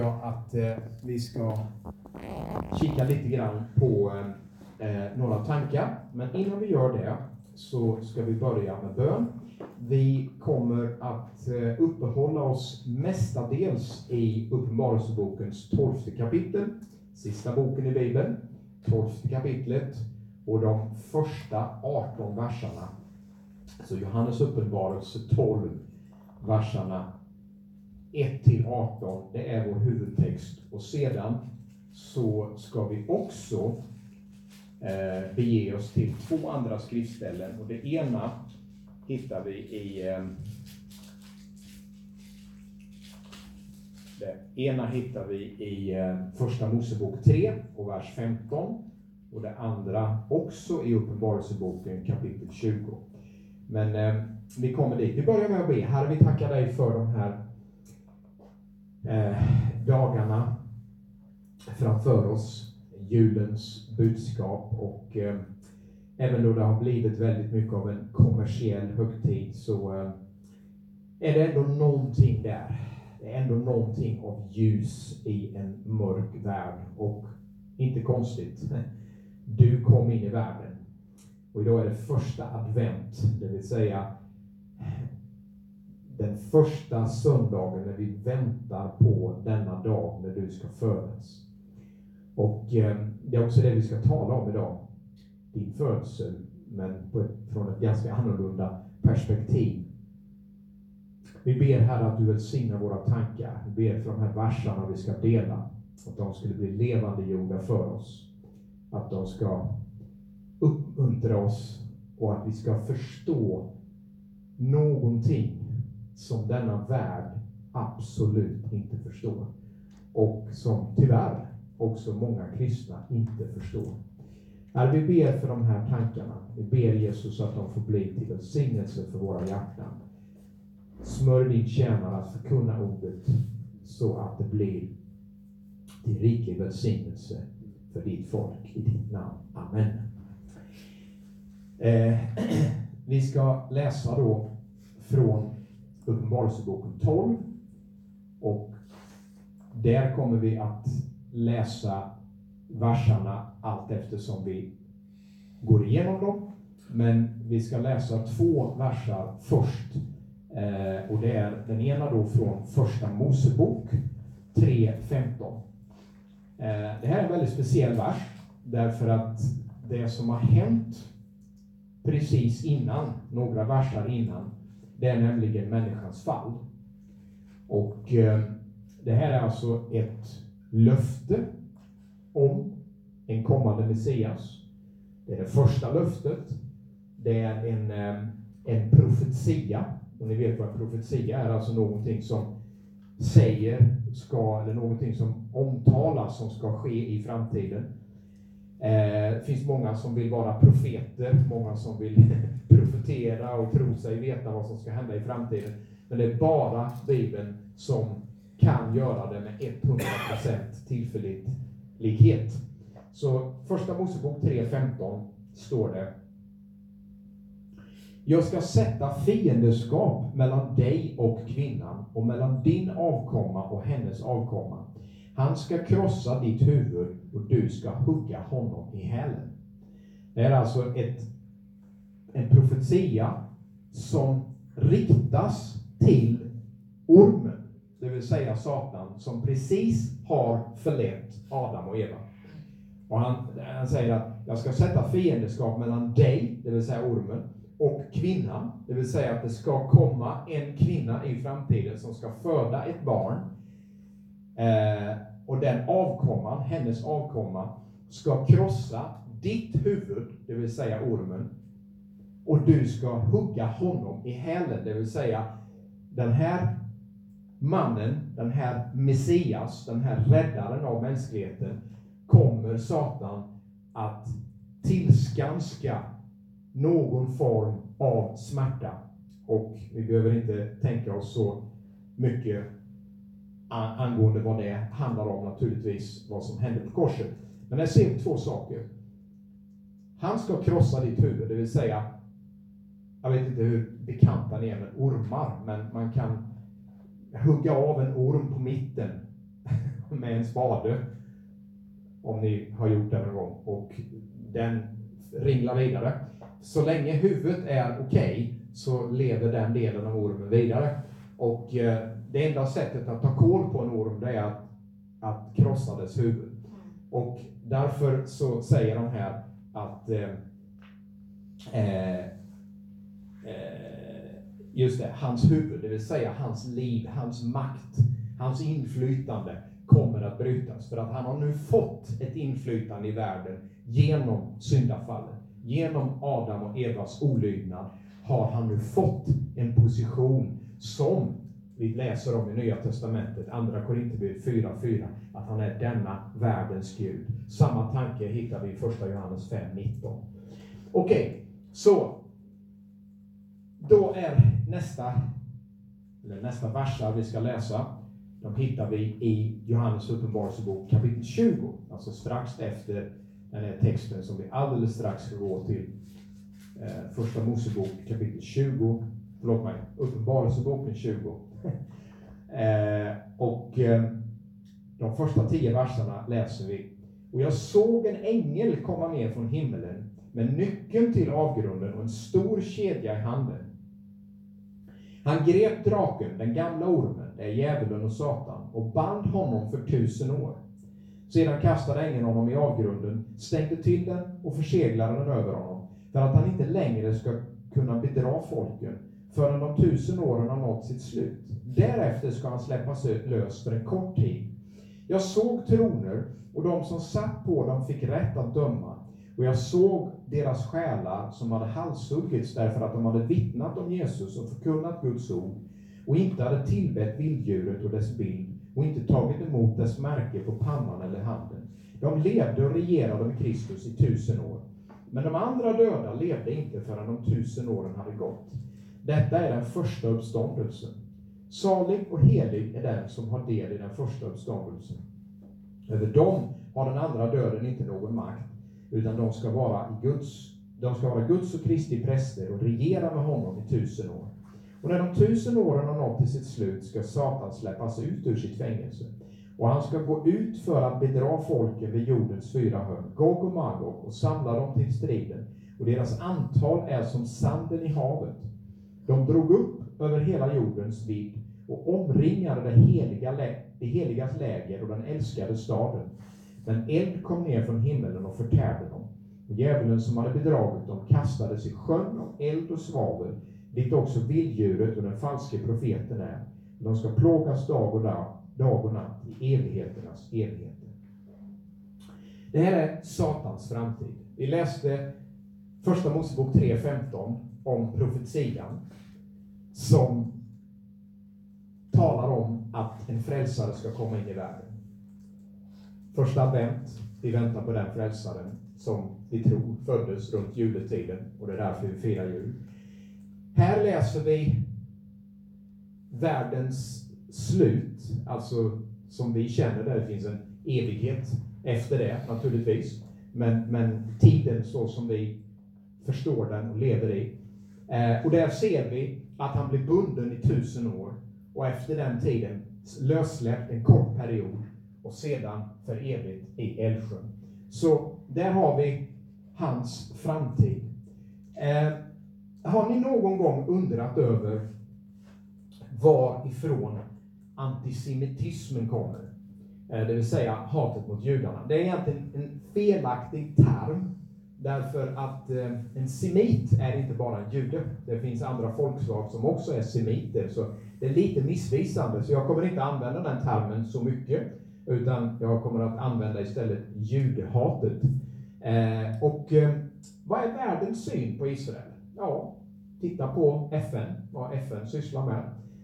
jag att eh, vi ska kika lite grann på eh, eh, några tankar. Men innan vi gör det så ska vi börja med bön. Vi kommer att eh, uppehålla oss mestadels i Uppenbarelsebokens tolfte kapitel, sista boken i Bibeln, tolfte kapitlet och de första 18 verserna. Så Johannes uppenbarelse 12, verserna 1 till 18, det är vår huvudtext. Och sedan så ska vi också eh, bege oss till två andra skriftställen. Och det ena hittar vi i eh, Det ena hittar vi i eh, Första Mosebok 3 och vers 15 och det andra också i Uppenbarelseboken kapitel 20. Men eh, vi kommer dit. Vi börjar med att be. Herre, vi tackar dig för de här Eh, dagarna framför oss, julens budskap och eh, även då det har blivit väldigt mycket av en kommersiell högtid så eh, är det ändå någonting där. Det är ändå någonting av ljus i en mörk värld och inte konstigt. Du kom in i världen. Och idag är det första advent, det vill säga den första söndagen när vi väntar på denna dag när du ska födas. Och eh, det är också det vi ska tala om idag. Din födsel, men från ett ganska annorlunda perspektiv. Vi ber Herre att du välsignar våra tankar. Vi ber för de här verserna vi ska dela, att de skulle bli levande jorda för oss. Att de ska uppmuntra oss och att vi ska förstå någonting som denna värld absolut inte förstår. Och som tyvärr också många kristna inte förstår. Herre, vi ber för de här tankarna. Vi ber Jesus att de får bli till välsignelse för våra hjärtan. Smörj din tjänare att förkunna ordet så att det blir till riklig välsignelse för ditt folk i ditt namn. Amen. Eh, vi ska läsa då från Uppenbarelseboken 12. Och där kommer vi att läsa verserna allt eftersom vi går igenom dem. Men vi ska läsa två versar först. Eh, och det är den ena då från Första Mosebok 3.15. Eh, det här är en väldigt speciell vers därför att det som har hänt precis innan, några versar innan, det är nämligen människans fall. Och eh, det här är alltså ett löfte om en kommande Messias. Det är det första löftet. Det är en, eh, en profetia. Och ni vet vad en profetia är, alltså någonting som säger, ska, eller någonting som omtalas som ska ske i framtiden. Eh, det finns många som vill vara profeter, många som vill profetera och tro sig veta vad som ska hända i framtiden. Men det är bara Bibeln som kan göra det med 100% tillförlitlighet. Så första Mosebok 3.15 står det jag ska sätta fiendeskap mellan dig och kvinnan och mellan din avkomma och hennes avkomma. Han ska krossa ditt huvud och du ska hugga honom i hälen. Det är alltså ett, en profetia som riktas till ormen, det vill säga Satan, som precis har förlett Adam och Eva. Och han, han säger att jag ska sätta fiendeskap mellan dig, det vill säga ormen, och kvinnan, det vill säga att det ska komma en kvinna i framtiden som ska föda ett barn Eh, och den avkomman, hennes avkomma, ska krossa ditt huvud, det vill säga ormen, och du ska hugga honom i hälen, det vill säga den här mannen, den här Messias, den här räddaren av mänskligheten, kommer Satan att tillskanska någon form av smärta. Och vi behöver inte tänka oss så mycket angående vad det handlar om naturligtvis, vad som hände på korset. Men här ser vi två saker. Han ska krossa ditt huvud, det vill säga, jag vet inte hur bekanta ni är med ormar, men man kan hugga av en orm på mitten med en spade, om ni har gjort det någon gång, och den ringlar vidare. Så länge huvudet är okej okay, så lever den delen av ormen vidare. Och eh, det enda sättet att ta koll på en orm det är att, att krossa dess huvud. Och därför så säger de här att eh, eh, eh, just det, hans huvud, det vill säga hans liv, hans makt, hans inflytande kommer att brytas. För att han har nu fått ett inflytande i världen genom syndafallet. Genom Adam och Evas olydnad har han nu fått en position som vi läser om i Nya Testamentet, Andra Korinthierbrevet 4.4, att han är denna världens Gud. Samma tanke hittar vi i Första Johannes 5.19. Okej, okay, så då är nästa, eller nästa versar vi ska läsa, de hittar vi i Johannes uppenbarelsebok kapitel 20, alltså strax efter den här texten som vi alldeles strax ska gå till. Eh, första Mosebok kapitel 20, förlåt mig, Uppenbarelseboken 20. eh, och eh, de första tio verserna läser vi. Och jag såg en ängel komma ner från himlen med nyckeln till avgrunden och en stor kedja i handen. Han grep draken, den gamla ormen, det är djävulen och Satan, och band honom för tusen år. Sedan kastade ängeln honom i avgrunden, stängde till den och förseglade den över honom, för att han inte längre ska kunna bedra folken förrän de tusen åren har nått sitt slut. Därefter ska han släppas lös för en kort tid. Jag såg troner, och de som satt på dem fick rätt att döma. Och jag såg deras själar som hade halshuggits därför att de hade vittnat om Jesus och förkunnat Guds ord och inte hade tillbett vilddjuret och dess bild och inte tagit emot dess märke på pannan eller handen. De levde och regerade med Kristus i tusen år. Men de andra döda levde inte förrän de tusen åren hade gått. Detta är den första uppståndelsen. Salig och helig är den som har del i den första uppståndelsen. Över dem har den andra döden inte någon makt, utan de ska vara, i Guds, de ska vara Guds och Kristi präster och regera med honom i tusen år. Och när de tusen åren har nått till sitt slut ska Satan släppas ut ur sitt fängelse. Och han ska gå ut för att bedra folken vid jordens fyra hörn, Gog och Magog, och samla dem till striden. Och deras antal är som sanden i havet. De drog upp över hela jordens vidd och omringade det, heliga, det heligas läger och den älskade staden. Men eld kom ner från himmelen och förtärde dem. Och djävulen som hade bedragit dem kastades i sjön av eld och svavel, dit också vilddjuret och den falske profeten är. De ska plågas dag och, dag, dag och natt i evigheternas evigheter. Det här är Satans framtid. Vi läste Första Mosebok 3.15 om profetian som talar om att en frälsare ska komma in i världen. Första advent, vi väntar på den frälsaren som vi tror föddes runt juletiden och det är därför vi firar jul. Här läser vi världens slut, alltså som vi känner det, det finns en evighet efter det naturligtvis, men, men tiden så som vi förstår den och lever i. Eh, och där ser vi att han blir bunden i tusen år och efter den tiden lössläppt en kort period och sedan för evigt i Älvsjön. Så där har vi hans framtid. Eh, har ni någon gång undrat över varifrån antisemitismen kommer? Eh, det vill säga hatet mot judarna. Det är egentligen en felaktig term Därför att eh, en semit är inte bara en jude. Det finns andra folkslag som också är semiter. Så det är lite missvisande. Så jag kommer inte använda den termen så mycket. Utan jag kommer att använda istället judehatet. Eh, och eh, vad är världens syn på Israel? Ja, titta på FN, vad FN sysslar med.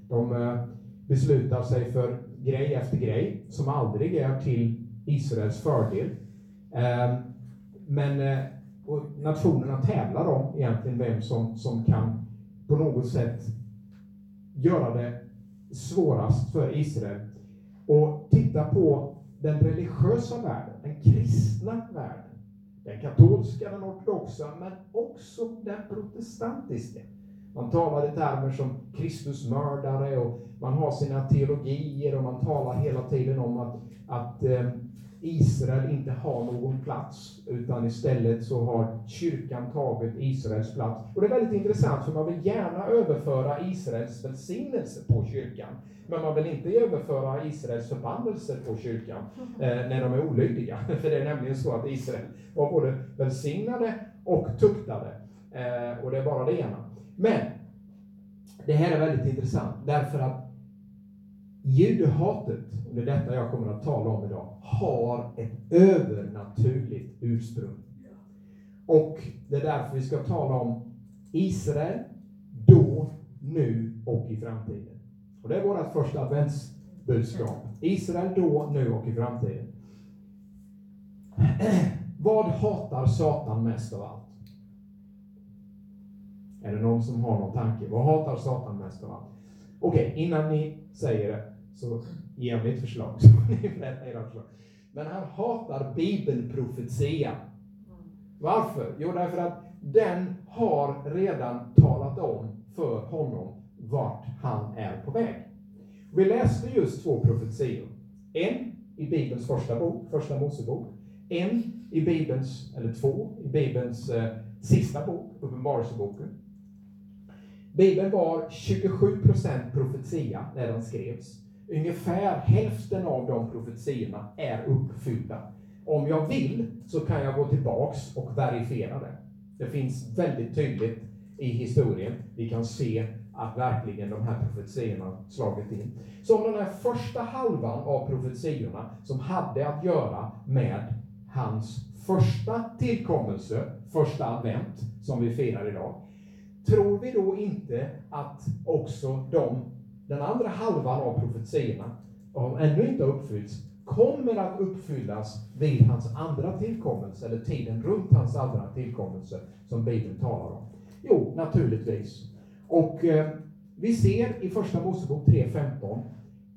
De eh, beslutar sig för grej efter grej som aldrig är till Israels fördel. Eh, men eh, och nationerna tävlar om egentligen vem som, som kan på något sätt göra det svårast för Israel. Och titta på den religiösa världen, den kristna världen, den katolska, den ortodoxa, men också den protestantiska. Man talar i termer som Kristusmördare och man har sina teologier och man talar hela tiden om att, att eh, Israel inte har någon plats, utan istället så har kyrkan tagit Israels plats. Och det är väldigt intressant, för man vill gärna överföra Israels välsignelse på kyrkan. Men man vill inte överföra Israels förbannelse på kyrkan eh, när de är olydiga. För det är nämligen så att Israel var både välsignade och tuktade. Eh, och det är bara det ena. Men det här är väldigt intressant, därför att judehatet, och det är detta jag kommer att tala om idag, har ett övernaturligt ursprung. Och det är därför vi ska tala om Israel, då, nu och i framtiden. Och det är vårt första adventsbudskap. Israel då, nu och i framtiden. Vad hatar Satan mest av allt? Är det någon som har någon tanke? Vad hatar Satan mest av allt? Okej, okay, innan ni säger det så ger jag mig ett förslag. Förslag. Men han hatar bibelprofetia. Varför? Jo, därför att den har redan talat om för honom vart han är på väg. Vi läste just två profetior. En i Bibelns första bok, Första Mosebok. En i Bibelns, eller två, i Bibelns eh, sista bok, Uppenbarelseboken. Bibeln var 27 procent profetia när den skrevs. Ungefär hälften av de profetiorna är uppfyllda. Om jag vill så kan jag gå tillbaks och verifiera det. Det finns väldigt tydligt i historien. Vi kan se att verkligen de här profetiorna slagit in. Så om den här första halvan av profetiorna som hade att göra med hans första tillkommelse, första advent, som vi firar idag, tror vi då inte att också de, den andra halvan av profetiorna, om ännu inte har uppfyllts, kommer att uppfyllas vid hans andra tillkommelse, eller tiden runt hans andra tillkommelse, som Bibeln talar om? Jo, naturligtvis. Och eh, vi ser i Första Mosebok 3.15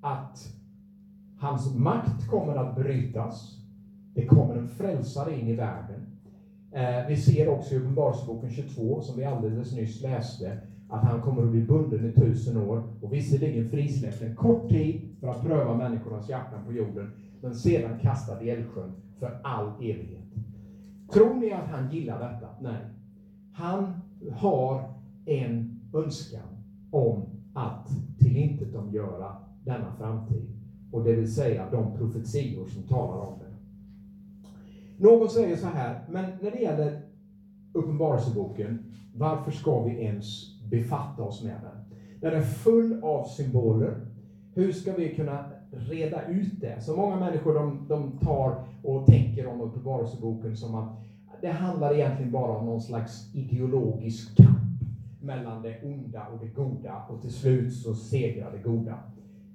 att hans makt kommer att brytas. Det kommer en frälsare in i världen. Eh, vi ser också i Uppenbarelseboken 22, som vi alldeles nyss läste, att han kommer att bli bunden i tusen år och visserligen frisläppt en kort tid för att pröva människornas hjärtan på jorden, men sedan kastad i eldsjön för all evighet. Tror ni att han gillar detta? Nej. Han har en önskan om att tillintetgöra denna framtid. Och det vill säga de profetior som talar om det. Någon säger så här, men när det gäller Uppenbarelseboken, varför ska vi ens befatta oss med den? Den är full av symboler. Hur ska vi kunna reda ut det? Så många människor de, de tar och tänker om Uppenbarelseboken som att det handlar egentligen bara om någon slags ideologisk kamp mellan det onda och det goda och till slut så segrar det goda.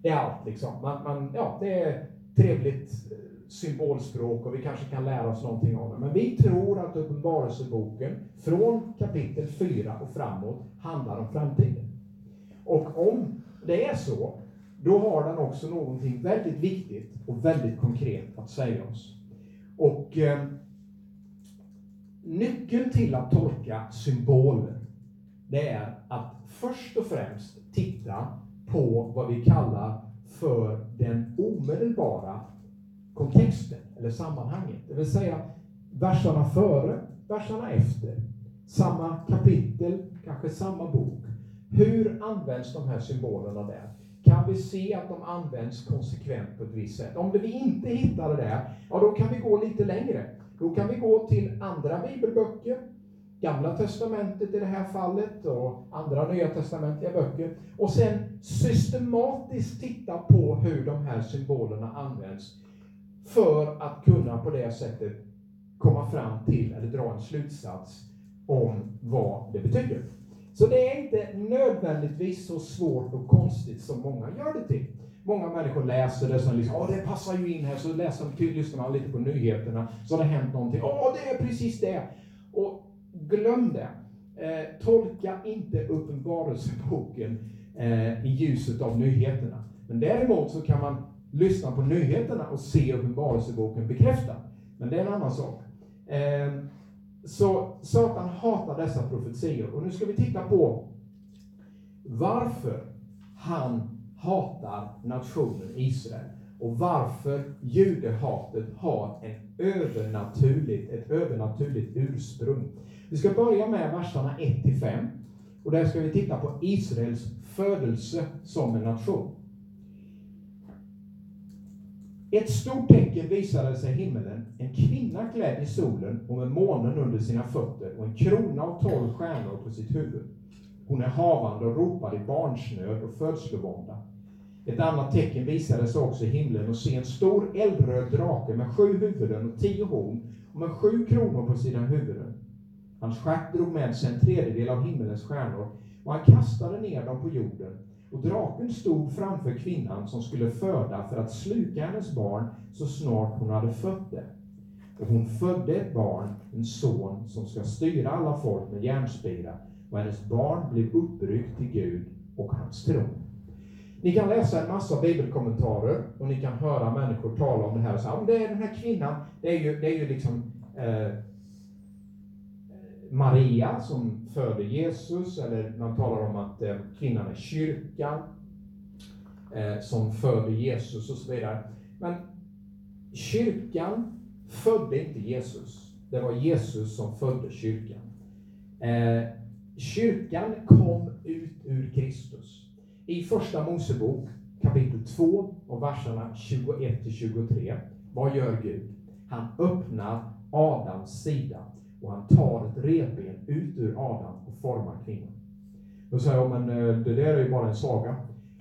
Det är allt liksom. Man, man, ja, det är trevligt eh, symbolspråk och vi kanske kan lära oss någonting av det. Men vi tror att Uppenbarelseboken från kapitel 4 och framåt handlar om framtiden. Och om det är så, då har den också någonting väldigt viktigt och väldigt konkret att säga oss. Och eh, nyckeln till att tolka symboler, det är att först och främst titta på vad vi kallar för den omedelbara kontexten eller sammanhanget. Det vill säga verserna före, verserna efter. Samma kapitel, kanske samma bok. Hur används de här symbolerna där? Kan vi se att de används konsekvent på ett visst sätt? Om vi inte hittar det där, ja då kan vi gå lite längre. Då kan vi gå till andra bibelböcker, Gamla testamentet i det här fallet och andra nya testamentliga böcker och sen systematiskt titta på hur de här symbolerna används för att kunna på det sättet komma fram till eller dra en slutsats om vad det betyder. Så det är inte nödvändigtvis så svårt och konstigt som många gör det till. Många människor läser det som liksom, åh det passar ju in här, så läser de, lyssnar man lite på nyheterna, så har det hänt någonting, åh det är precis det. Och glöm det. Eh, tolka inte Uppenbarelseboken eh, i ljuset av nyheterna. Men däremot så kan man lyssna på nyheterna och se Uppenbarelseboken bekräftad. Men det är en annan sak. Eh, så Satan hatar dessa profetior. Och nu ska vi titta på varför han hatar nationen Israel och varför judehatet har en övernaturligt, ett övernaturligt ursprung. Vi ska börja med verserna 1-5 och där ska vi titta på Israels födelse som en nation. Ett stort tecken visade sig i himmelen, en kvinna klädd i solen och med månen under sina fötter och en krona av tolv stjärnor på sitt huvud. Hon är havande och ropar i barnsnöd och födslovånda. Ett annat tecken visade sig också i himlen och se en stor eldröd drake med sju huvuden och tio horn och med sju kronor på sina huvuden. Hans stjärt drog med sig en tredjedel av himmelens stjärnor och han kastade ner dem på jorden. Och draken stod framför kvinnan som skulle föda för att sluka hennes barn så snart hon hade fött det. Och hon födde ett barn, en son, som ska styra alla folk med järnspira, och hennes barn blev uppryckt till Gud och hans tron. Ni kan läsa en massa bibelkommentarer och ni kan höra människor tala om det här och säga, det är den här kvinnan, det är ju, det är ju liksom eh, Maria som föder Jesus, eller man talar om att eh, kvinnan är kyrkan eh, som föder Jesus och så vidare. Men kyrkan födde inte Jesus. Det var Jesus som födde kyrkan. Eh, kyrkan kom ut ur Kristus. I Första Mosebok kapitel 2 och verserna 21-23. Vad gör Gud? Han öppnar Adams sida och han tar ett revben ut ur Adam och formar kvinnan. Då säger jag, men eh, det där är ju bara en saga.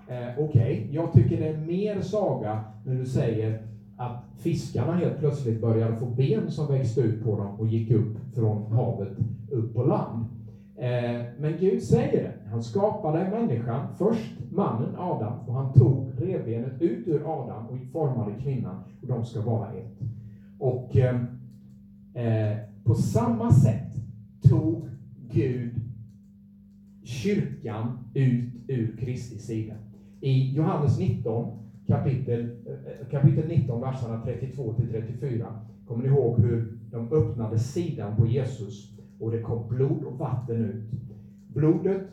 Eh, Okej, okay. jag tycker det är mer saga när du säger att fiskarna helt plötsligt började få ben som växte ut på dem och gick upp från havet upp på land. Eh, men Gud säger det. Han skapade människan, först mannen Adam, och han tog revbenet ut ur Adam och formade kvinnan, och de ska vara ett. Och eh, eh på samma sätt tog Gud kyrkan ut ur Kristi sida. I Johannes 19, kapitel, eh, kapitel 19, verserna 32 till 34, kommer ni ihåg hur de öppnade sidan på Jesus och det kom blod och vatten ut. Blodet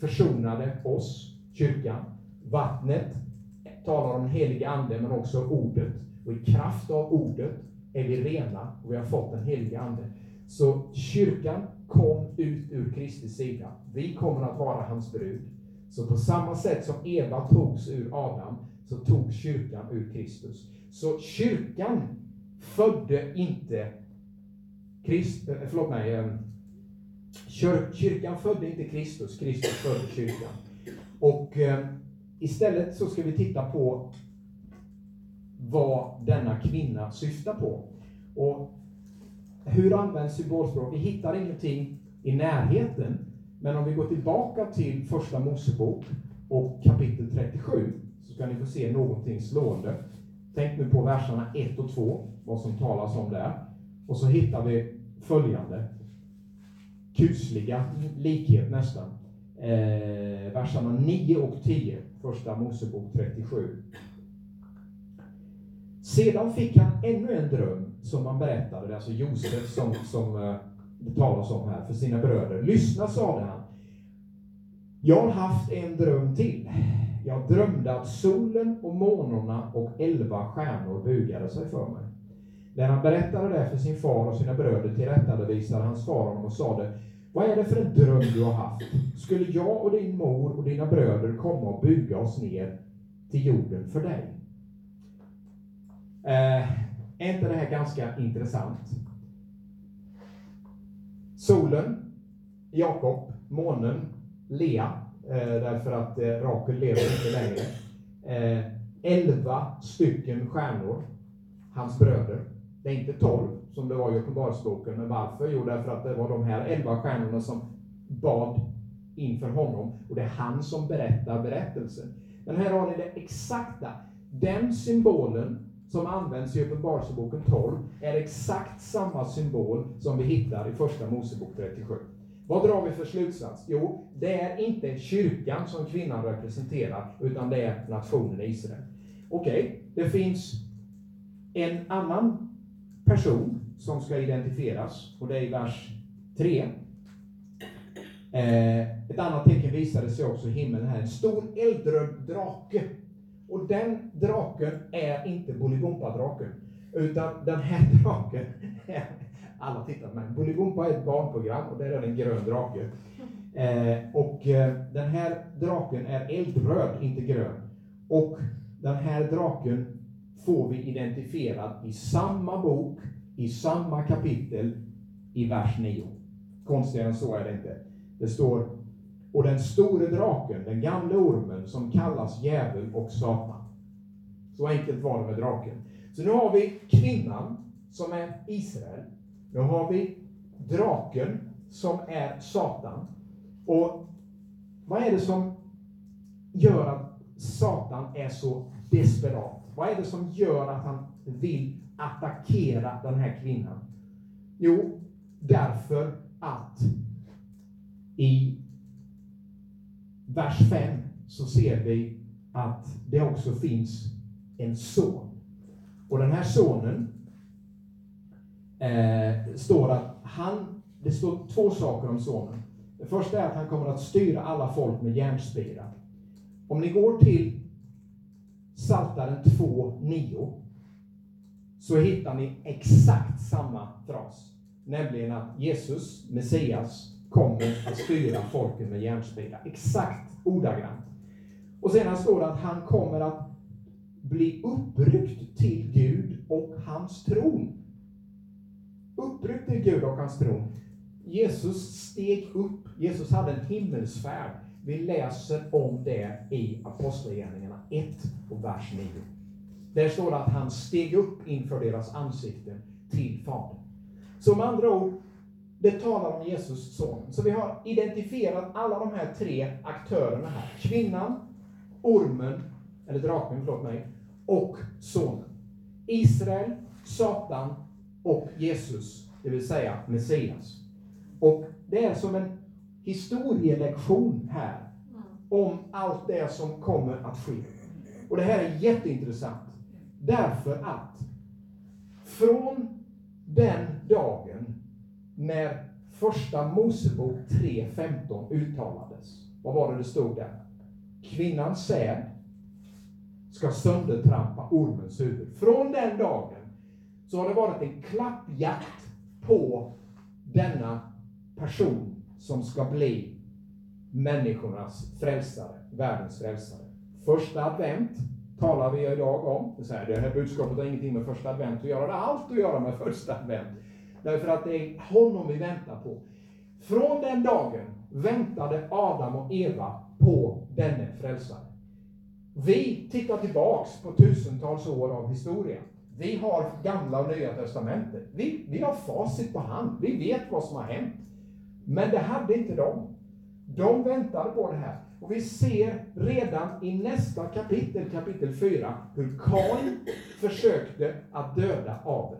försonade oss, kyrkan. Vattnet talar om den helige Ande, men också ordet. Och i kraft av ordet är vi rena och vi har fått den helige Ande. Så kyrkan kom ut ur Kristi sida. Vi kommer att vara hans brud. Så på samma sätt som Eva togs ur Adam, så tog kyrkan ur Kristus. Så kyrkan födde inte Krist, eh, förlåt mig, ehm, kyrkan födde inte Kristus, Kristus födde kyrkan. Och eh, istället så ska vi titta på vad denna kvinna syftar på. Och hur används symbolspråk? Vi hittar ingenting i närheten. Men om vi går tillbaka till Första Mosebok och kapitel 37 så ska ni få se någonting slående. Tänk nu på verserna 1 och 2, vad som talas om där. Och så hittar vi följande kusliga likhet nästan. Eh, verserna 9 och 10, Första Mosebok 37. Sedan fick han ännu en dröm som han berättade, det är alltså Josef som, som eh, det talas om här, för sina bröder. Lyssna, sade han. Jag har haft en dröm till. Jag drömde att solen och månorna och elva stjärnor bugade sig för mig. När han berättade det för sin far och sina bröder tillrättavisade hans far honom och sade Vad är det för en dröm du har haft? Skulle jag och din mor och dina bröder komma och buga oss ner till jorden för dig? Eh, är inte det här ganska intressant? Solen, Jakob, månen, Lea, eh, därför att eh, Rakel lever inte längre. Eh, elva stycken stjärnor, hans bröder. Det är inte tolv som det var i Uppenbarelseboken, men varför? Jo, därför att det var de här elva stjärnorna som bad inför honom och det är han som berättar berättelsen. Men här har ni det exakta. Den symbolen som används i Uppenbarelseboken 12 är exakt samma symbol som vi hittar i Första Mosebok 37. Vad drar vi för slutsats? Jo, det är inte kyrkan som kvinnan representerar, utan det är nationen Israel. Okej, okay, det finns en annan person som ska identifieras, och det är i vers 3. Eh, ett annat tecken visade sig också i himlen här, en stor eldröd drake. Och den draken är inte Bolibompa-draken, utan den här draken är, alla tittar på mig, Bolibompa är ett barnprogram och där är det en grön drake. Eh, och eh, den här draken är eldröd, inte grön. Och den här draken får vi identifierad i samma bok, i samma kapitel, i vers 9. Konstigare än så är det inte. Det står, och den store draken, den gamle ormen, som kallas djävul och Satan. Så enkelt var det med draken. Så nu har vi kvinnan, som är Israel. Nu har vi draken, som är Satan. Och vad är det som gör att Satan är så desperat? Vad är det som gör att han vill attackera den här kvinnan? Jo, därför att i vers 5 så ser vi att det också finns en son. Och den här sonen eh, står att han, det står två saker om sonen. Det första är att han kommer att styra alla folk med järnspira. Om ni går till Psaltaren 2.9 så hittar ni exakt samma fras. Nämligen att Jesus, Messias, kommer att styra folken med järnspira. Exakt ordagrant. Och sedan står det att han kommer att bli uppryckt till Gud och hans tron. Uppryckt till Gud och hans tron. Jesus steg upp. Jesus hade en himmelsfärd. Vi läser om det i Apostlagärningarna 1 och vers 9. Där står det att han steg upp inför deras ansikten till Fadern. Så med andra ord, det talar om Jesus son. Så vi har identifierat alla de här tre aktörerna här. Kvinnan, ormen, eller draken, förlåt mig, och sonen. Israel, Satan och Jesus, det vill säga Messias. Och det är som en historielektion här om allt det som kommer att ske. Och det här är jätteintressant. Därför att från den dagen när första Mosebok 3.15 uttalades, vad var det det stod där? Kvinnans säd ska söndertrampa ormens huvud. Från den dagen så har det varit en klappjakt på denna person som ska bli människornas frälsare, världens frälsare. Första advent talar vi idag om. Det, här, det här budskapet har ingenting med första advent att göra. Det har allt att göra med första advent. Därför att det är honom vi väntar på. Från den dagen väntade Adam och Eva på denne frälsare. Vi tittar tillbaks på tusentals år av historia. Vi har gamla och nya testamentet. Vi, vi har facit på hand. Vi vet vad som har hänt. Men det hade inte de. De väntade på det här. Och vi ser redan i nästa kapitel, kapitel 4, hur Kain försökte att döda Abel.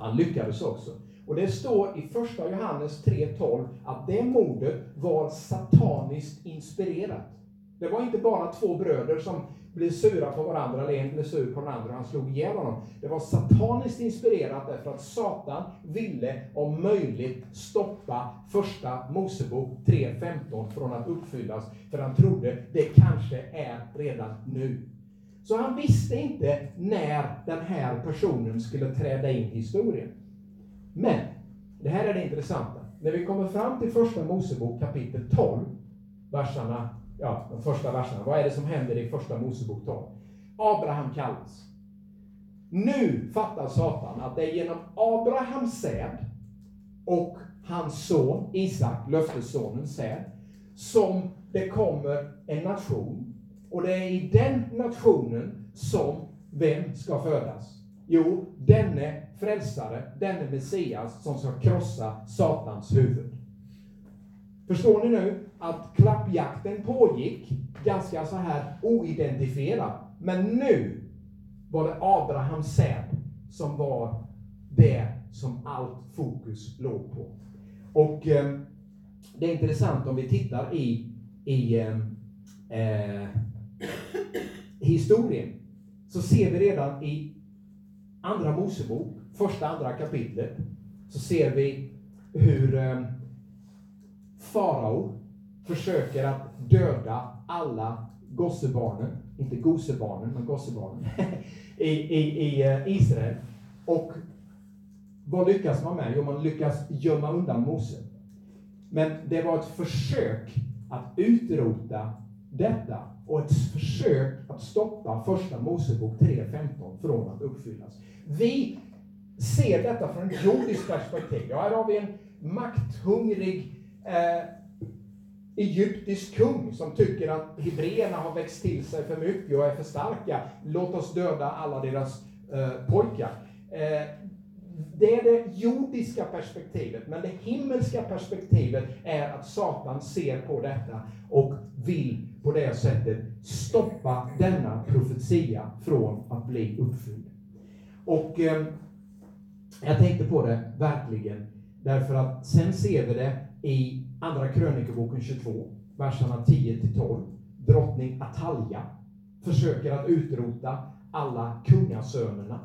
Han lyckades också. Och det står i första Johannes 3.12 att det mordet var sataniskt inspirerat. Det var inte bara två bröder som blev sura på varandra, eller en blev sur på den andra och han slog ihjäl honom. Det var sataniskt inspirerat därför att Satan ville om möjligt stoppa första Mosebok 3.15 från att uppfyllas. För han trodde det kanske är redan nu. Så han visste inte när den här personen skulle träda in i historien. Men, det här är det intressanta. När vi kommer fram till första Mosebok kapitel 12, verserna ja, de första verserna. Vad är det som händer i första Mosebok 12? Abraham kallas. Nu fattar Satan att det är genom Abrahams säd och hans son Isak, löftessonens säd, som det kommer en nation. Och det är i den nationen som vem ska födas? Jo, denne frälsare, denne Messias som ska krossa Satans huvud. Förstår ni nu att klappjakten pågick ganska så här oidentifierad. Men nu var det Abrahams säd som var det som allt fokus låg på. Och eh, det är intressant om vi tittar i, i eh, eh, historien så ser vi redan i Andra Mosebok, första andra kapitlet, så ser vi hur eh, farao försöker att döda alla gossebarnen, inte gosebarnen, men gossebarnen, i, i, i eh, Israel. Och vad lyckas man med? Jo, man lyckas gömma undan Mose. Men det var ett försök att utrota detta och ett försök att stoppa första Mosebok 3.15 från att uppfyllas. Vi ser detta från ett jordiskt perspektiv. Ja, här har vi en makthungrig eh, egyptisk kung som tycker att hebreerna har växt till sig för mycket och är för starka. Låt oss döda alla deras eh, pojkar. Eh, det är det jordiska perspektivet, men det himmelska perspektivet är att Satan ser på detta och vill på det sättet stoppa denna profetia från att bli uppfylld. Och eh, jag tänkte på det verkligen, därför att sen ser vi det i Andra krönikeboken 22, verserna 10 till 12. Drottning Atalja försöker att utrota alla kungasönerna.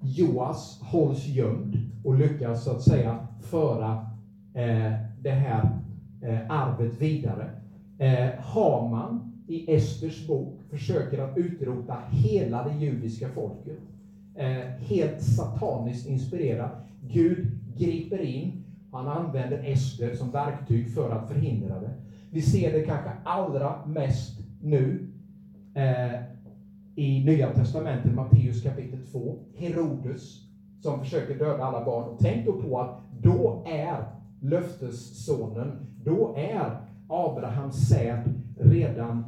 Joas hålls gömd och lyckas så att säga föra eh, det här eh, arvet vidare. Eh, Haman i Esters bok försöker att utrota hela det judiska folket. Eh, helt sataniskt inspirerad. Gud griper in han använder Ester som verktyg för att förhindra det. Vi ser det kanske allra mest nu eh, i Nya Testamentet, Matteus kapitel 2. Herodes som försöker döda alla barn. Och tänk då på att då är löftessonen, då är Abrahams säd redan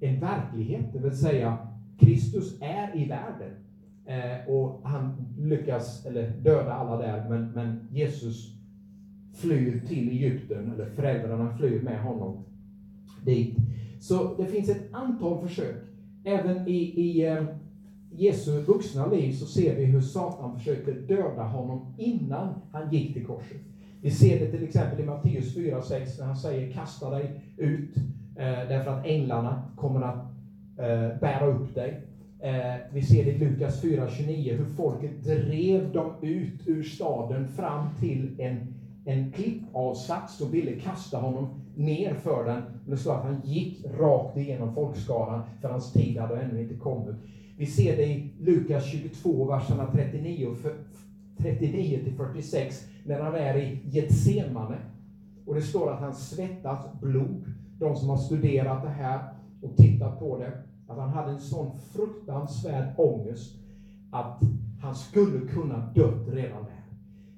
en verklighet. Det vill säga, Kristus är i världen. Eh, och han lyckas eller döda alla där, men, men Jesus flyr till Egypten, eller föräldrarna flyr med honom dit. Så det finns ett antal försök. Även i, i eh, Jesu vuxna liv så ser vi hur Satan försökte döda honom innan han gick till korset. Vi ser det till exempel i Matteus 4.6 när han säger kasta dig ut eh, därför att änglarna kommer att eh, bära upp dig. Eh, vi ser det i Lukas 4.29 hur folket drev dem ut ur staden fram till en en klippavsats och ville kasta honom ner för den. Men det står att han gick rakt igenom folkskaran, för hans tid hade ännu inte kommit. Vi ser det i Lukas 22, verserna 39, 39 till 46, när han är i Getsemane. Och det står att han svettas blod. De som har studerat det här och tittat på det, att han hade en sån fruktansvärd ångest att han skulle kunna dött redan där.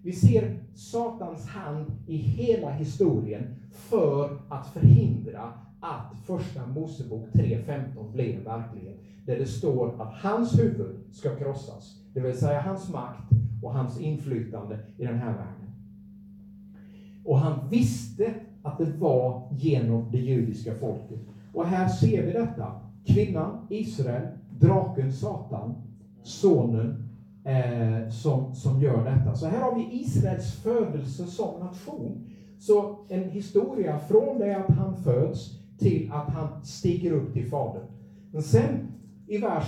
Vi ser Satans hand i hela historien för att förhindra att första Mosebok 3.15 blir en verklighet. Där det står att hans huvud ska krossas. Det vill säga hans makt och hans inflytande i den här världen. Och han visste att det var genom det judiska folket. Och här ser vi detta. Kvinnan, Israel, draken, Satan, sonen, eh, som, som gör detta. Så här har vi Israels födelse som nation. Så en historia från det att han föds till att han stiger upp till Fadern. Men sen i vers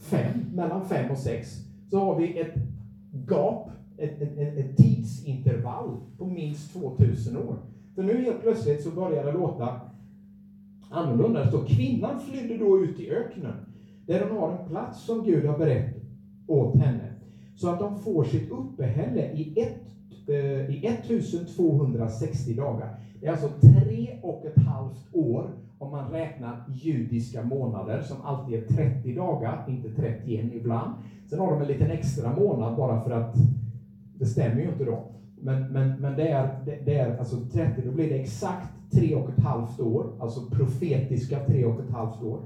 5, mellan 5 och 6, så har vi ett gap, ett, ett, ett, tidsintervall på minst 2000 år. För nu helt plötsligt så börjar det låta annorlunda. Det står kvinnan flydde då ut i öknen, där hon har en plats som Gud har berett åt henne. Så att de får sitt uppehälle i, ett, eh, i 1260 dagar. Det är alltså tre och ett halvt år om man räknar judiska månader som alltid är 30 dagar, inte 31 ibland. Sen har de en liten extra månad bara för att det stämmer ju inte då. Men, men, men det, är, det, det är alltså 30, då blir det exakt tre och ett halvt år, alltså profetiska tre och ett halvt år.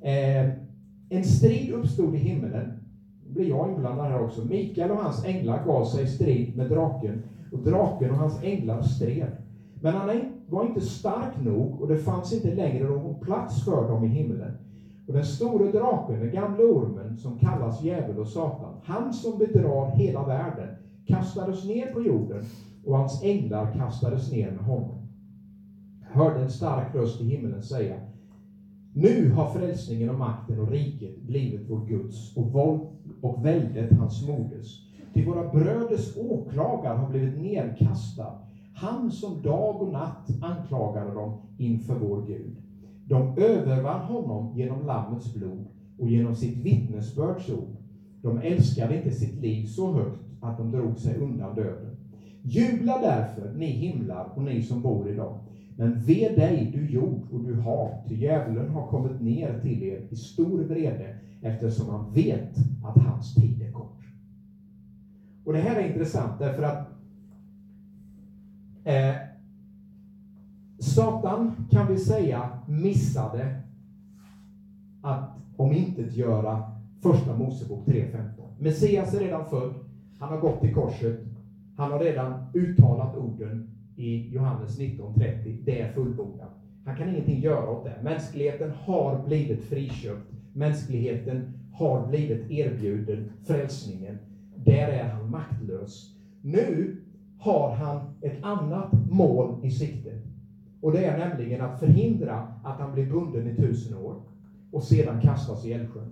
Eh, en strid uppstod i himmelen blir jag inblandad här också. Mikael och hans änglar gav sig strid med draken och draken och hans änglar stred. Men han var inte stark nog och det fanns inte längre någon plats för dem i himlen. Och den store draken, den gamla ormen, som kallas djävul och Satan, han som bedrar hela världen, kastades ner på jorden och hans änglar kastades ner med honom. Jag hörde en stark röst i himlen säga nu har frälsningen och makten och riket blivit vår Guds och, våld, och väldet hans moders. Till våra bröders åklagare har blivit nedkastad. Han som dag och natt anklagade dem inför vår Gud. De övervann honom genom Lammets blod och genom sitt vittnesbörds ord. De älskade inte sitt liv så högt att de drog sig undan döden. Jubla därför, ni himlar och ni som bor i dem. Men ve dig, du jord och du hav, ty djävulen har kommit ner till er i stor vrede, eftersom han vet att hans tid är kort. Och det här är intressant därför att eh, Satan, kan vi säga, missade att omintetgöra Första Mosebok 3.15. Messias är redan född, han har gått till korset, han har redan uttalat orden i Johannes 19.30, det är fullbordat. Han kan ingenting göra åt det. Mänskligheten har blivit friköpt. Mänskligheten har blivit erbjuden frälsningen. Där är han maktlös. Nu har han ett annat mål i sikte. Och det är nämligen att förhindra att han blir bunden i tusen år och sedan kastas i eldsjön.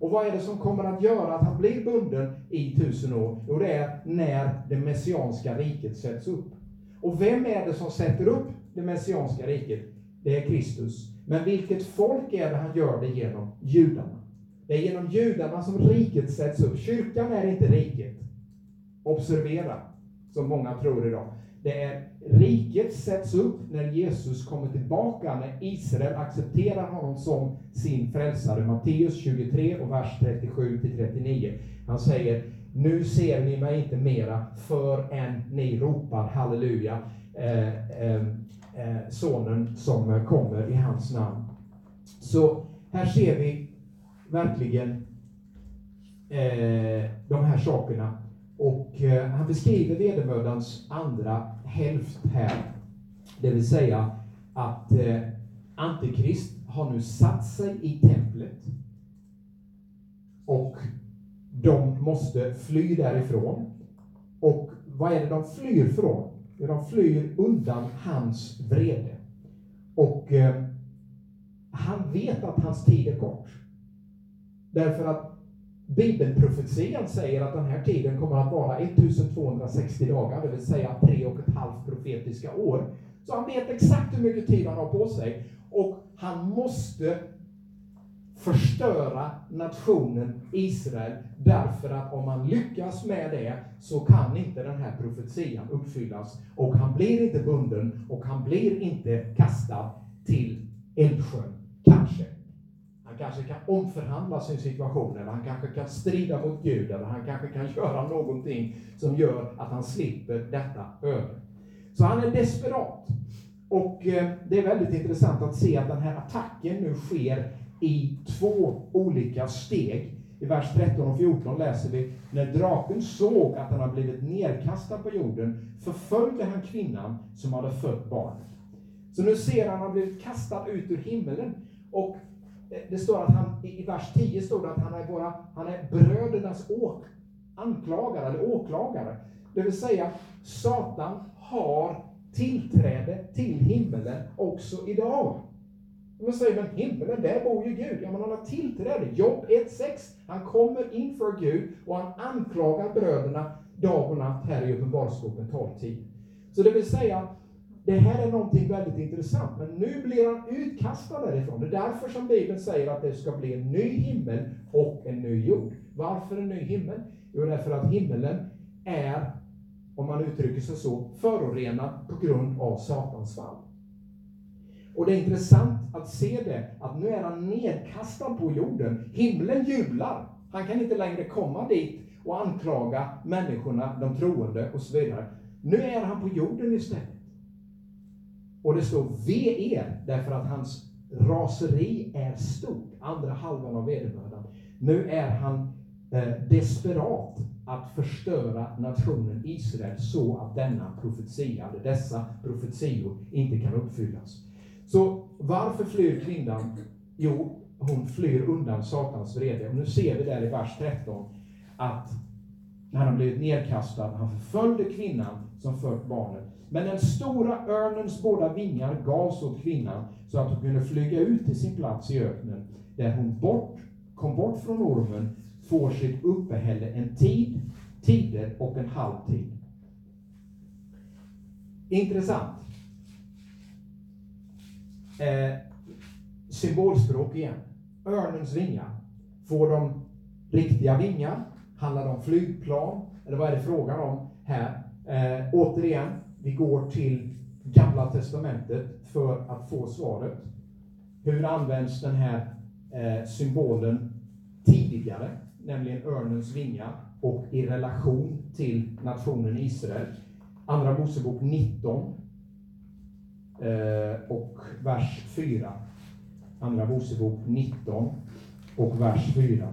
Och vad är det som kommer att göra att han blir bunden i tusen år? Jo, det är när det messianska riket sätts upp. Och vem är det som sätter upp det messianska riket? Det är Kristus. Men vilket folk är det han gör det genom? Judarna. Det är genom judarna som riket sätts upp. Kyrkan är inte riket. Observera, som många tror idag. Det är riket sätts upp när Jesus kommer tillbaka, när Israel accepterar honom som sin frälsare. Matteus 23 och vers 37 till 39. Han säger nu ser ni mig inte mera förrän ni ropar halleluja, eh, eh, eh, sonen som kommer i hans namn. Så här ser vi verkligen eh, de här sakerna. Och eh, han beskriver vedermödans andra hälft här. Det vill säga att eh, Antikrist har nu satt sig i templet. Och de måste fly därifrån. Och vad är det de flyr från? De flyr undan hans vrede. Och eh, han vet att hans tid är kort. Därför att Bibelprofetian säger att den här tiden kommer att vara 1260 dagar, det vill säga tre och ett halvt profetiska år. Så han vet exakt hur mycket tid han har på sig. Och han måste förstöra nationen Israel därför att om man lyckas med det så kan inte den här profetian uppfyllas och han blir inte bunden och han blir inte kastad till eldsjön, kanske. Han kanske kan omförhandla sin situation eller han kanske kan strida mot Gud eller han kanske kan göra någonting som gör att han slipper detta öde. Så han är desperat. Och eh, det är väldigt intressant att se att den här attacken nu sker i två olika steg. I vers 13 och 14 läser vi, när draken såg att han hade blivit nedkastad på jorden förföljde han kvinnan som hade fött barnet. Så nu ser han att han har blivit kastad ut ur himmelen. Och Eh, det står att han, i vers 10 står det att han är, våra, han är brödernas åk, anklagare eller åklagare. Det vill säga, Satan har tillträde till himmelen också idag. Man säger, men himmelen, där bor ju Gud. Ja, men han har tillträde. Jobb 1.6. Han kommer inför Gud och han anklagar bröderna dag och natt här i Uppenbarelseboken 12.10. Så det vill säga, det här är någonting väldigt intressant, men nu blir han utkastad därifrån. Det är därför som Bibeln säger att det ska bli en ny himmel och en ny jord. Varför en ny himmel? Jo, därför att himmelen är, om man uttrycker sig så, förorenad på grund av Satans fall. Och det är intressant att se det, att nu är han nedkastad på jorden. Himlen jublar. Han kan inte längre komma dit och anklaga människorna, de troende och så vidare. Nu är han på jorden istället. Och det står ve er, därför att hans raseri är stort. Andra halvan av vederbördan. Nu är han eh, desperat att förstöra nationen Israel så att denna profetia, eller dessa profetior, inte kan uppfyllas. Så varför flyr kvinnan? Jo, hon flyr undan Satans vrede. Och nu ser vi där i vers 13 att när han blivit nedkastad, han förföljde kvinnan som fört barnet. Men den stora örnens båda vingar gavs åt kvinnan så att hon kunde flyga ut till sin plats i öknen, där hon bort, kom bort från ormen, får sitt uppehälle en tid, tider och en halvtid. Intressant. Eh, symbolspråk igen. Örnens vingar. Får de riktiga vingar? Handlar det om flygplan? Eller vad är det frågan om här? Eh, återigen, vi går till Gamla Testamentet för att få svaret. Hur används den här eh, symbolen tidigare, nämligen örnens vingar, och i relation till nationen Israel? Andra Mosebok 19 eh, och vers 4. Andra Mosebok 19 och vers 4.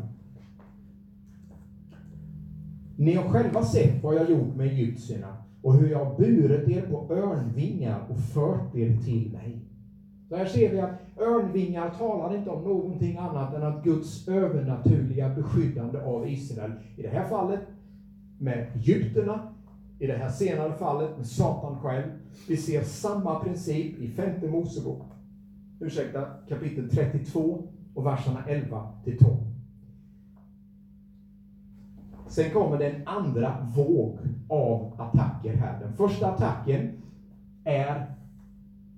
Ni har själva sett vad jag gjort med egyptierna och hur jag burit er på örnvingar och fört er till mig. Så här ser vi att örnvingar talar inte om någonting annat än att Guds övernaturliga beskyddande av Israel, i det här fallet med egyptierna, i det här senare fallet med Satan själv. Vi ser samma princip i femte Mosebok, ursäkta, kapitel 32 och verserna 11 till 12. Sen kommer det en andra våg av attacker här. Den första attacken är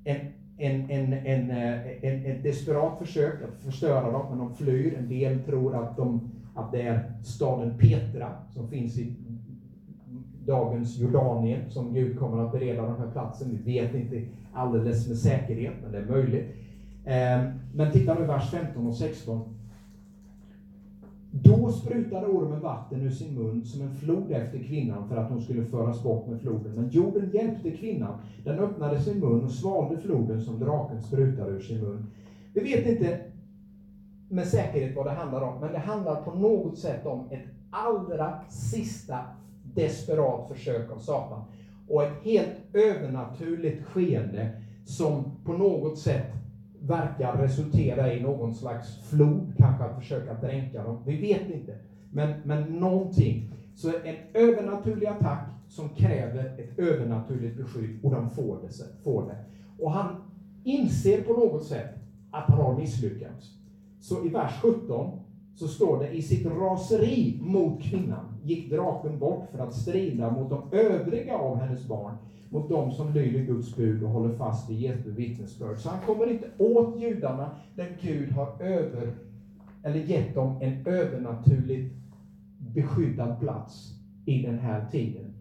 en, en, en, en, eh, en, en desperat försök att förstöra dem, men de flyr. En del tror att, de, att det är staden Petra som finns i dagens Jordanien som Gud kommer att bereda den här platsen. Vi vet inte alldeles med säkerhet, men det är möjligt. Ehm, men titta nu vers 15 och 16. Då sprutade ormen vatten ur sin mun som en flod efter kvinnan för att hon skulle föras bort med floden. Men jorden hjälpte kvinnan. Den öppnade sin mun och svalde floden som draken sprutade ur sin mun. Vi vet inte med säkerhet vad det handlar om, men det handlar på något sätt om ett allra sista desperat försök av Satan. Och ett helt övernaturligt skeende som på något sätt verkar resultera i någon slags flod, kanske att försöka dränka dem. Vi vet inte. Men, men någonting. Så en övernaturlig attack som kräver ett övernaturligt beskydd och de får det. Får det. Och han inser på något sätt att han har misslyckats. Så i vers 17 så står det i sitt raseri mot kvinnan gick draken bort för att strida mot de övriga av hennes barn, mot dem som lyder Guds bud och håller fast vid Jesu vittnesbörd. Så han kommer inte åt judarna där Gud har över, eller gett dem en övernaturligt beskyddad plats i den här tiden.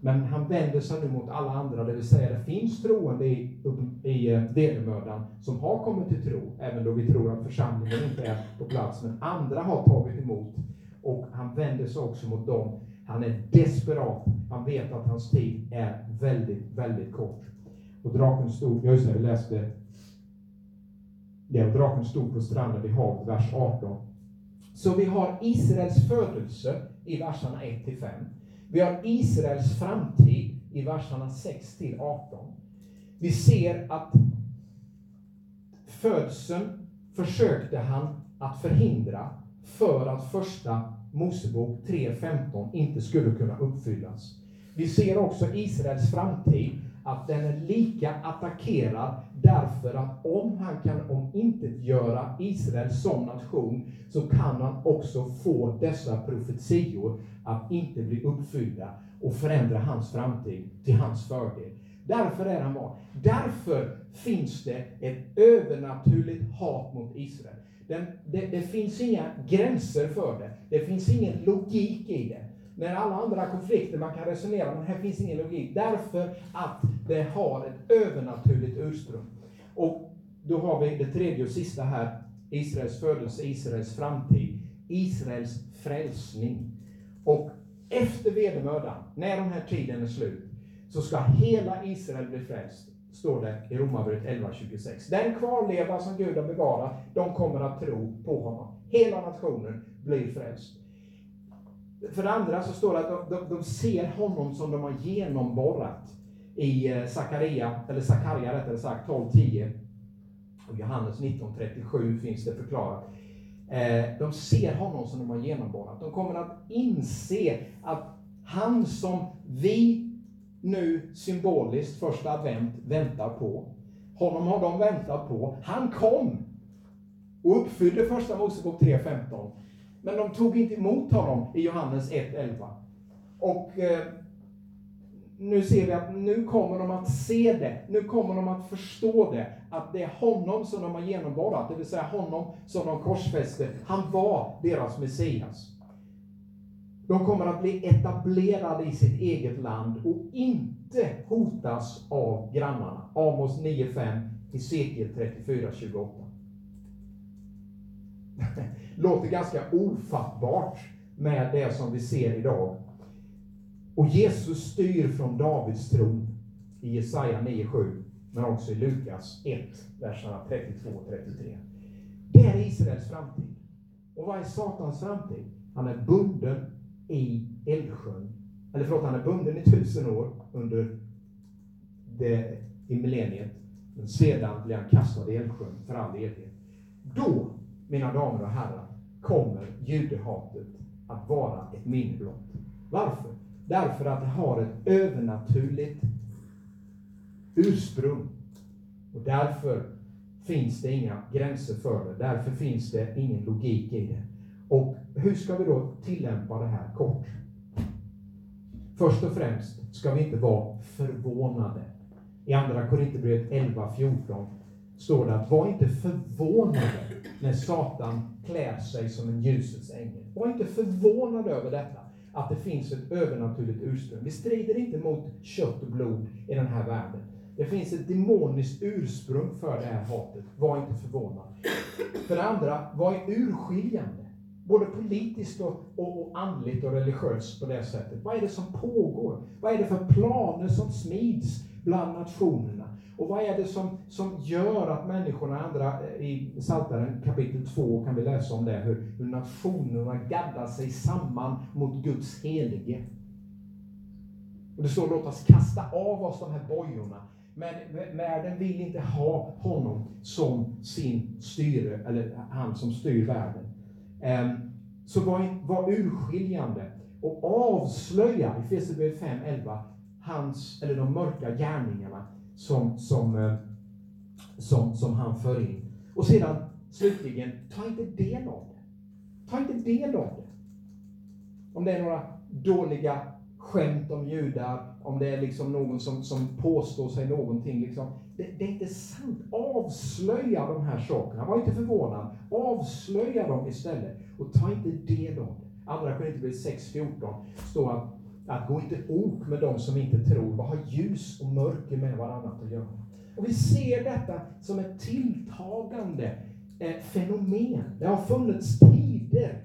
Men han vänder sig nu mot alla andra, det vill säga det finns troende i, i eh, vedermödan som har kommit till tro, även då vi tror att församlingen inte är på plats, men andra har tagit emot. Och han vänder sig också mot dem. Han är desperat. Han vet att hans tid är väldigt, väldigt kort. Och draken stod, just det, vi läste det, och draken stod på stranden vid havet, vers 18. Så vi har Israels födelse i verserna 1 till 5. Vi har Israels framtid i verserna 6 till 18. Vi ser att födseln försökte han att förhindra för att första Mosebok 3.15 inte skulle kunna uppfyllas. Vi ser också Israels framtid, att den är lika attackerad därför att om han kan omintetgöra Israel som nation så kan han också få dessa profetior att inte bli uppfyllda och förändra hans framtid till hans fördel. Därför är han var. Därför finns det ett övernaturligt hat mot Israel. Den, det, det, finns inga gränser för det. Det finns ingen logik i det. När alla andra konflikter man kan resonera, men här finns ingen logik. Därför att det har ett övernaturligt ursprung. Och då har vi det tredje och sista här. Israels födelse, Israels framtid, Israels frälsning. Och efter vedermödan, när den här tiden är slut, så ska hela Israel bli frälst, står det i Romarbrevet 11.26. Den kvarleva som Gud har bevarat, de kommer att tro på honom. Hela nationen blir frälst. För det andra så står det att de, de, de ser honom som de har genomborrat i eh, Sakaria, eller Sakaria rättare sagt 12.10. Och Johannes 19.37 finns det förklarat. Eh, de ser honom som de har genomborrat. De kommer att inse att han som vi nu symboliskt första advent väntar på. Honom har de väntat på. Han kom och uppfyllde första Mosebok 3.15. Men de tog inte emot honom i Johannes 1.11. Och eh, nu ser vi att nu kommer de att se det, nu kommer de att förstå det, att det är honom som de har genomborrat, det vill säga honom som de korsfäste. Han var deras Messias. De kommer att bli etablerade i sitt eget land och inte hotas av grannarna. Amos 9.5, Hesekiel 34.28. Låter ganska ofattbart med det som vi ser idag. Och Jesus styr från Davids tron i Jesaja 9.7, men också i Lukas 1, verserna 32 och 33. Det är Israels framtid. Och vad är Satans framtid? Han är bunden i eldsjön. Eller förlåt, han är bunden i tusen år under det, i millenniet. Men sedan blir han kastad i eldsjön för all evighet. Då, mina damer och herrar, kommer judehatet att vara ett minne blott. Varför? Därför att det har ett övernaturligt ursprung. Och därför finns det inga gränser för det. Därför finns det ingen logik i det. Och hur ska vi då tillämpa det här kort? Först och främst ska vi inte vara förvånade. I Andra Korinthierbrevet 11.14 står det att var inte förvånade när Satan klär sig som en ljusets ängel. Var inte förvånad över detta, att det finns ett övernaturligt ursprung. Vi strider inte mot kött och blod i den här världen. Det finns ett demoniskt ursprung för det här hatet. Var inte förvånad. För det andra, var urskiljande. Både politiskt och, och, och, andligt och religiöst på det sättet. Vad är det som pågår? Vad är det för planer som smids bland nationerna? Och vad är det som, som gör att människorna, andra eh, i Psaltaren kapitel 2 kan vi läsa om det, hur, hur nationerna gaddar sig samman mot Guds helige. Och det står låt oss kasta av oss de här bojorna. Men världen vill inte ha honom som sin styre, eller han som styr världen. Ehm, så var, var urskiljande och avslöja, i Efesierbrevet 5.11, hans, eller de mörka gärningarna som, som, ehm, som, som han för in. Och sedan slutligen, ta inte del av det. Ta inte del av det. Om det är några dåliga skämt om judar, om det är liksom någon som, som påstår sig någonting. Liksom. Det, det, är inte sant. Avslöja de här sakerna. Var inte förvånad. Avslöja dem istället. Och ta inte del av det. Andra Korinthierbrevet 6.14 står att, att gå inte ok med de som inte tror. Vad har ljus och mörker med varandra att göra? Och vi ser detta som ett tilltagande eh, fenomen. Det har funnits tider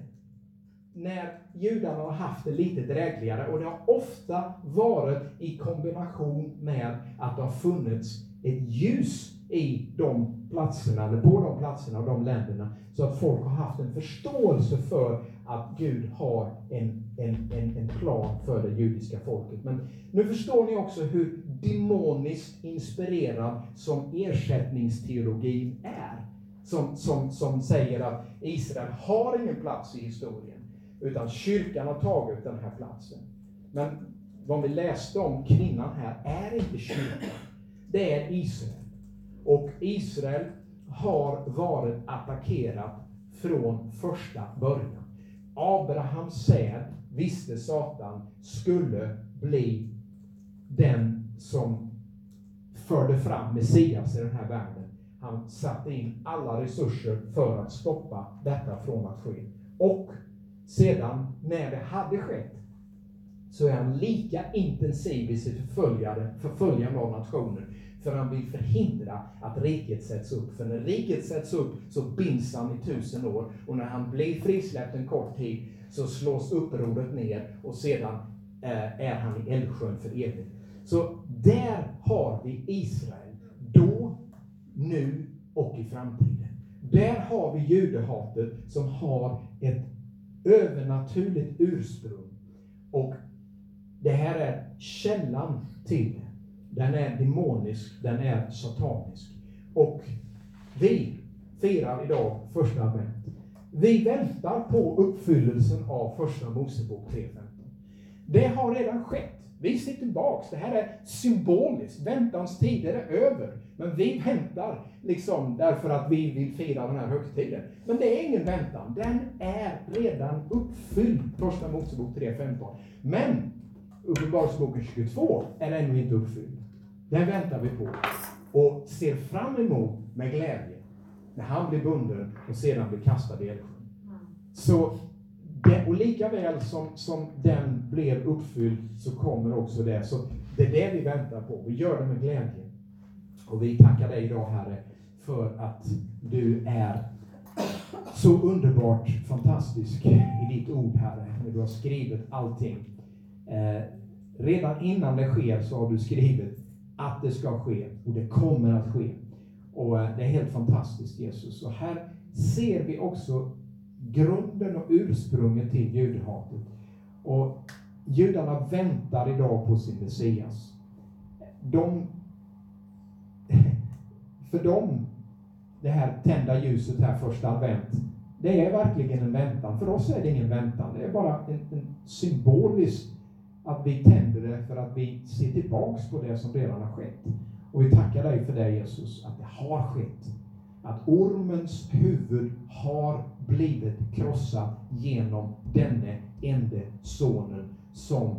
när judarna har haft det lite drägligare och det har ofta varit i kombination med att det har funnits ett ljus i de platserna, eller på de platserna och de länderna, så att folk har haft en förståelse för att Gud har en, en, en, en plan för det judiska folket. Men nu förstår ni också hur demoniskt inspirerad som ersättningsteologin är. Som, som, som säger att Israel har ingen plats i historien. Utan kyrkan har tagit den här platsen. Men vad vi läste om kvinnan här är inte kyrkan. Det är Israel. Och Israel har varit attackerat från första början. Abrahams säd, visste Satan, skulle bli den som förde fram Messias i den här världen. Han satte in alla resurser för att stoppa detta från att ske. Och sedan, när det hade skett, så är han lika intensiv i sitt förföljande av nationer. För han vill förhindra att riket sätts upp. För när riket sätts upp så binds han i tusen år. Och när han blir frisläppt en kort tid så slås upproret ner och sedan eh, är han i eldsjön för evigt. Så där har vi Israel. Då, nu och i framtiden. Där har vi judehatet som har ett övernaturligt ursprung. Och det här är källan till det. Den är demonisk, den är satanisk. Och vi firar idag första advent. Vi väntar på uppfyllelsen av första Mosebok 3.15. Det har redan skett. Vi ser tillbaks. Det här är symboliskt. Väntans tider är över. Men vi väntar liksom därför att vi vill fira den här högtiden. Men det är ingen väntan. Den är redan uppfylld. Första Mosebok 3.15. Men Uppenbarelseboken 22 är ännu inte uppfylld. Den väntar vi på och ser fram emot med glädje när han blir bunden och sedan blir kastad i eldsjön. Så det, och lika väl som, som den blev uppfylld så kommer också det. Så det är det vi väntar på. Vi gör det med glädje. Och vi tackar dig idag Herre för att du är så underbart fantastisk i ditt ord Herre. När du har skrivit allting. Eh, redan innan det sker så har du skrivit att det ska ske och det kommer att ske. Och eh, det är helt fantastiskt Jesus. Och här ser vi också grunden och ursprunget till judehatet. Och judarna väntar idag på sin Messias. De, för dem, det här tända ljuset här första advent, det är verkligen en väntan. För oss är det ingen väntan, det är bara en, en symbolisk att vi tänder det för att vi ser tillbaks på det som redan har skett. Och vi tackar dig för det Jesus, att det har skett. Att ormens huvud har blivit krossat genom denne ende sonen som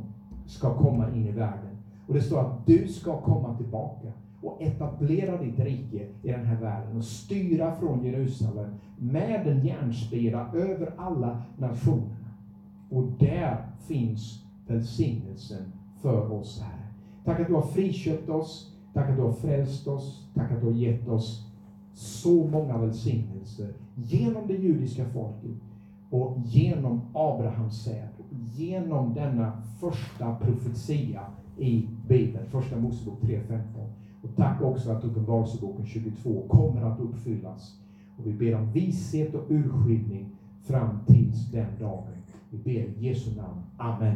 ska komma in i världen. Och det står att du ska komma tillbaka och etablera ditt rike i den här världen och styra från Jerusalem med en järnspira över alla nationerna. Och där finns välsignelsen för oss, Herre. Tack att du har friköpt oss, tack att du har frälst oss, tack att du har gett oss så många välsignelser genom det judiska folket och genom Abrahams säd, genom denna första profetia i Bibeln, första Mosebok 3.15. Och tack också att Uppenbarelseboken 22 kommer att uppfyllas. Och vi ber om vishet och urskiljning fram tills den dagen. 你耶也夜阿门。